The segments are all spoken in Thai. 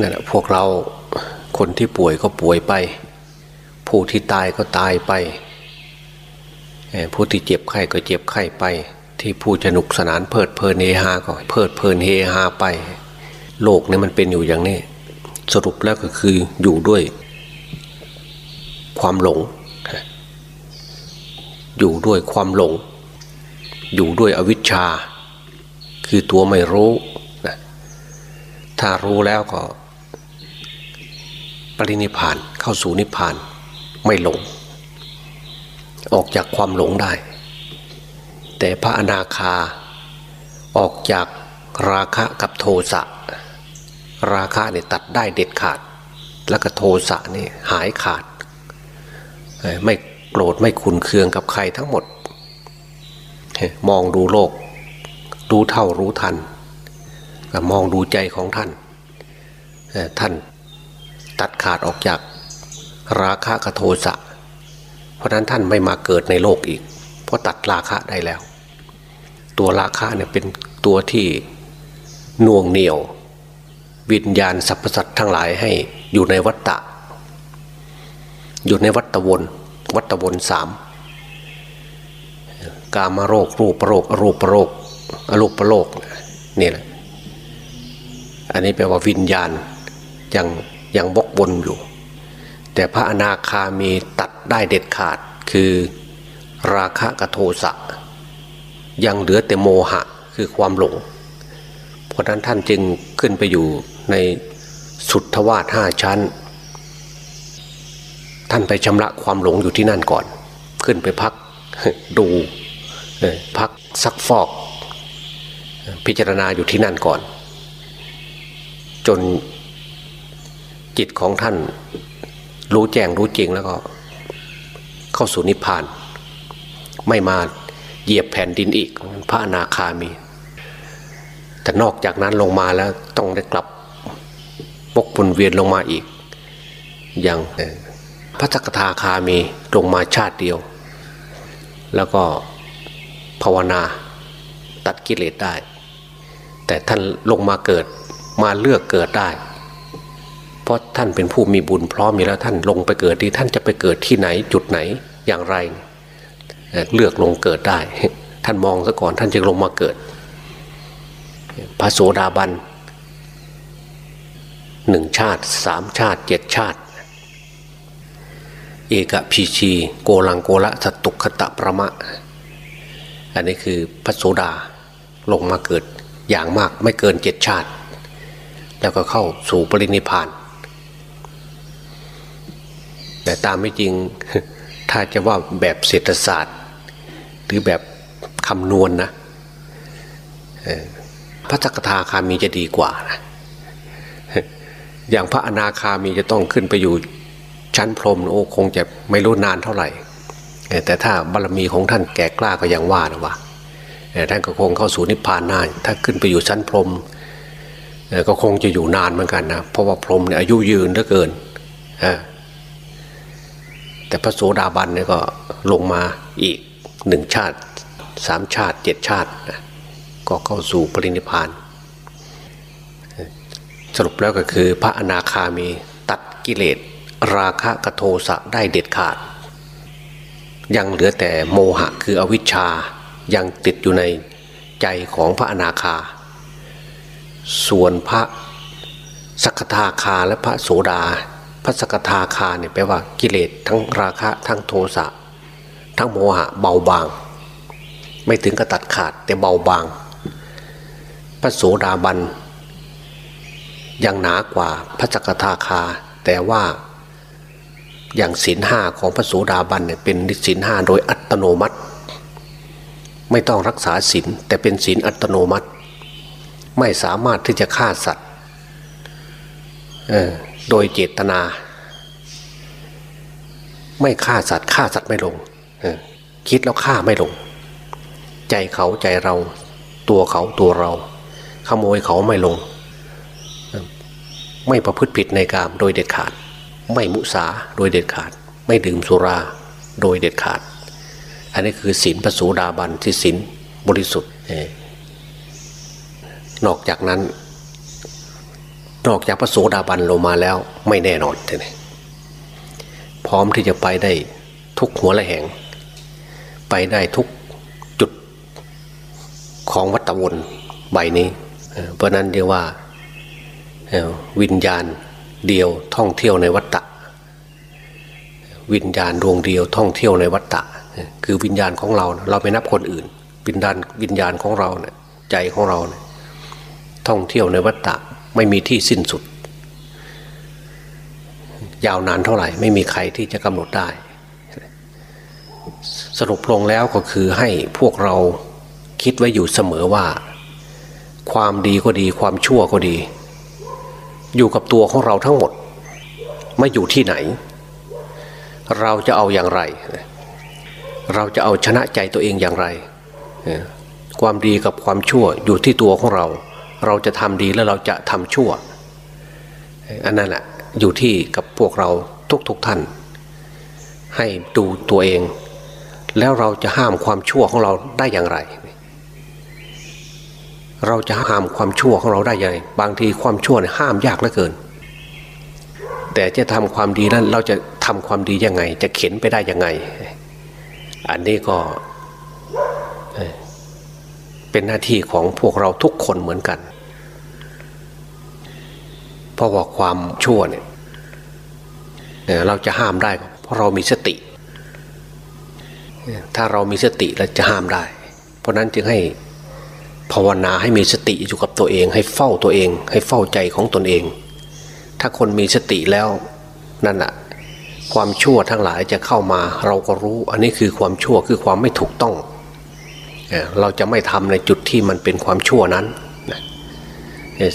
นั่นแหละพวกเราคนที่ป่วยก็ป่วยไป ผู้ที่ตายก็ตายไป ผู้ที่เจ็บไข้ก็เจ็บไข้ไป ที่ผู้สนุกสนานเพลิดเพลินเฮฮาก็เพลิดเพลินเฮฮาไป โลกนี้มันเป็นอยู่อย่างนี้ สรุปแล้วก็คืออยู่ด้วย ความหลง อยู่ด้วยความหลง อยู่ด้วยอวิชชา คือตัวไม่รู้ถ้ารู้แล้วก็ รินิพพานเข้าสู่นิพพาน ไม่หลง ออกจากความหลงได้ แต่พระอนาคาออกจากราคะกับโทสะราคะเนี่ยตัดได้เด็ดขาด แล้วก็โทสะนี่หายขาด ไม่โกรธไม่ขุนเคืองกับใครทั้งหมด มองดูโลก รู้เท่ารู้ทันก็มองดูใจของท่าน ท่าน ตัดขาดออกจากราคะกับโทสะ เพราะนั้นท่านไม่มาเกิดในโลกอีก เพราะตัดราคะได้แล้ว ตัวราคะเนี่ยเป็นตัวที่น่วงเหนียว วิญญาณสรรพสัตว์ทั้งหลายให้อยู่ในวัฏฏะ อยู่ในวัฏวน วัฏวนสามกามโรค รูปโรค อรูปโรค อรูปโรคนี่แหละ อันนี้แปลว่าวิญญาณยัง ยังวกวนอยู่ แต่พระอนาคามีตัดได้เด็ดขาดคือราคะกับโทสะยังเหลือแต่โมหะคือความหลง เพราะนั้นท่านจึงขึ้นไปอยู่ในสุทธวาสห้าชั้น ท่านไปชำระความหลงอยู่ที่นั่นก่อน ขึ้นไปพักดูพักซักฟอก พิจารณาอยู่ที่นั่นก่อน จน จิตของท่าน รู้แจ้งรู้จริงแล้วก็ เข้าสู่นิพพาน ไม่มาเหยียบแผ่นดินอีกพระอนาคามี แต่นอกจากนั้นลงมาแล้วต้องได้กลับวกวนเวียนลงมาอีก อย่างพระจักทาคามีลงมาชาติเดียว แล้วก็ภาวนาตัดกิเลสได้ แต่ท่านลงมาเกิดมาเลือกเกิดได้ เพราะท่านเป็นผู้มีบุญพร้อมอยู่แล้วท่านลงไปเกิดที่ท่านจะไปเกิดที่ไหนจุดไหนอย่างไร เลือกลงเกิดได้ ท่านมองซะก่อนท่านจึงลงมาเกิด พระโสดาบันหนึ่งชาติสามชาติเจ็ดชาติ เอกพีชีโกลังโกละสตุคตะประมะ อันนี้คือพระโสดาลงมาเกิดอย่างมากไม่เกินเจ็ดชาติ แล้วก็เข้าสู่ปรินิพพาน แต่ตามไม่จริงถ้าจะว่าแบบเศรษฐศาสตร์ หรือแบบคำนวณนนะพระจักทาคามีจะดีกว่านะอย่างพระอนาคามีจะต้องขึ้นไปอยู่ชั้นพรหมโอ้คงจะไม่รู้นานเท่าไหร่ แต่ถ้าบารมีของท่านแก่กล้าก็ยังว่านะว่าท่านก็คงเข้าสู่นิพพานได้ถ้าขึ้นไปอยู่ชั้นพรหมก็คงจะอยู่นานเหมือนกันนะเพราะว่าพรหมเนี่ยอายุยืนเหลือเกินอ แต่พระโสดาบันเนี่ยก็ลงมาอีกหนึ่งชาติสามชาติเจ็ดชาตินะก็เข้าสู่ปรินิพาน สรุปแล้วก็คือพระอนาคามีตัดกิเลส ราคะกบโทสะได้เด็ดขาด ยังเหลือแต่โมหะคืออวิชชายังติดอยู่ในใจของพระอนาคา ส่วนพระสักทาคาและพระโสดา พระสกทาคาเนี่ยแปลว่ากิเลสทั้งราคะทั้งโทสะทั้งโมหะเบาบาง ไม่ถึงกับตัดขาดแต่เบาบาง พระโสดาบันยังหนากว่าพระจักทาคา แต่ว่าอย่างศีลห้าของพระโสดาบันเนี่ยเป็นศีลห้าโดยอัตโนมัติ ไม่ต้องรักษาศีลแต่เป็นศีลอัตโนมัติ ไม่สามารถที่จะฆ่าสัตว์เออ โดยเจตนา ไม่ฆ่าสัตว์ฆ่าสัตว์ไม่ลงคิดแล้วฆ่าไม่ลง ใจเขาใจเราตัวเขาตัวเรา ขโมยเขาไม่ลง ไม่ประพฤติผิดในกามโดยเด็ดขาด ไม่มุสาโดยเด็ดขาด ไม่ดื่มสุราโดยเด็ดขาด อันนี้คือศีลพระสูดาบันที่ศีลบริสุทธิ์นอกจากนั้น นอกจากพระโสดาบันลงมาแล้วไม่แน่นอนทีนี้พร้อมที่จะไปได้ทุกหัวละแห่ง ไปได้ทุกจุดของวัฏวนใบนี้ เพราะนั้นเรียกว่าวิญญาณเดียวท่องเที่ยวในวัฏฏะวิญญาณดวงเดียวท่องเที่ยวในวัฏฏะคือวิญญาณของเรา เราไม่นับคนอื่น วิญญาณวิญญาณของเราเนี่ยใจของเราเนะท่องเที่ยวในวัฏฏะ ไม่มีที่สิ้นสุด ยาวนานเท่าไหร่ ไม่มีใครที่จะกำหนดได้ สรุปลงแล้วก็คือให้พวกเราคิดไว้อยู่เสมอว่า ความดีก็ดี ความชั่วก็ดี อยู่กับตัวของเราทั้งหมด ไม่อยู่ที่ไหน เราจะเอาอย่างไร เราจะเอาชนะใจตัวเองอย่างไร ความดีกับความชั่วอยู่ที่ตัวของเรา เราจะทำดีแล้วเราจะทำชั่ว อันนั้นแหละอยู่ที่กับพวกเราทุกๆทท่าน ให้ดูตัวเอง แล้วเราจะห้ามความชั่วของเราได้อย่างไร เราจะห้ามความชั่วของเราได้อย่างไรบางทีความชั่วเนี่ยห้ามยากเหลือเกิน แต่จะทำความดีนั้นเราจะทำความดียังไง จะเข็นไปได้ยังไง อันนี้ก็เป็นหน้าที่ของพวกเราทุกคนเหมือนกัน ราะว่าความชั่วเนี่ยเราจะห้ามได้เพราะเรามีสติ ถ้าเรามีสติเราจะห้ามได้ เพราะนั้นจึงให้ภาวนาให้มีสติอยู่กับตัวเอง ให้เฝ้าตัวเอง ให้เฝ้าใจของตนเอง ถ้าคนมีสติแล้วนั่นแหะความชั่วทั้งหลายจะเข้ามาเราก็รู้ อันนี้คือความชั่วคือความไม่ถูกต้อง เราจะไม่ทำในจุดที่มันเป็นความชั่วนั้น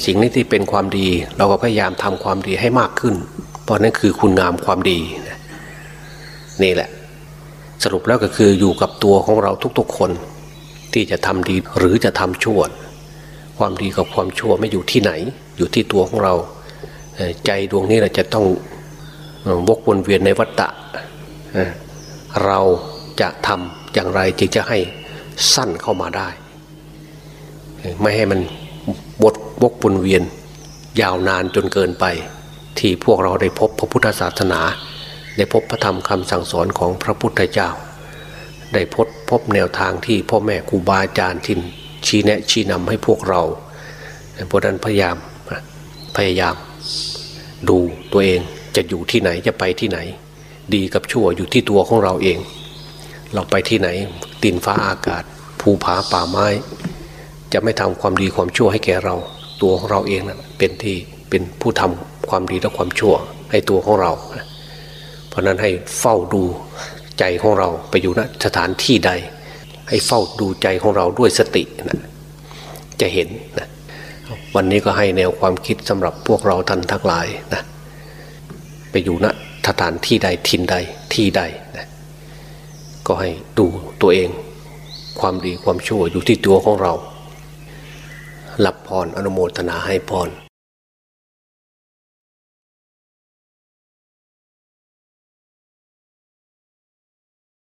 สิ่งนี้ที่เป็นความดี เราก็พยายามทำความดีให้มากขึ้น เพราะนั่นคือคุณงามความดีนี่แหละ สรุปแล้วก็คืออยู่กับตัวของเราทุกๆคน ที่จะทำดีหรือจะทำชั่ว ความดีกับความชั่วไม่อยู่ที่ไหน อยู่ที่ตัวของเรา ใจดวงนี้เราจะต้องวกวนเวียนในวัฏฏะเราจะทำอย่างไรจึงจะให้สั้นเข้ามาได้ ไม่ให้มัน วกวนเวียน ยาวนานจนเกินไป ที่พวกเราได้พบพระพุทธศาสนา ได้พบพระธรรมคำสั่งสอนของพระพุทธเจ้า ได้พบพบแนวทางที่พ่อแม่ครูบาอาจารย์ทินชี้แนะชี้นำให้พวกเราเพราะนั้นพยายามพยายาม ดูตัวเองจะอยู่ที่ไหนจะไปที่ไหน ดีกับชั่วอยู่ที่ตัวของเราเอง เราไปที่ไหนตินฟ้าอากาศ ภูผาป่าไม้ จะไม่ทำความดีความชั่วให้แก่เรา ตัวของเราเองนะเป็นที่เป็นผู้ทำความดีและความชั่วให้ตัวของเรา เพราะนั้นให้เฝ้าดูใจของเราไปอยู่ณสถานที่ใด ให้เฝ้าดูใจของเราด้วยสตินะจะเห็นนะวันนี้ก็ให้แนวความคิดสำหรับพวกเราท่านทั้งหลายนะไปอยู่ณสถานที่ใดทินใดที่ใดนะก็ให้ดูตัวเอง ความดีความชั่วอยู่ที่ตัวของเรา รับพรออนุโมทนาให้พร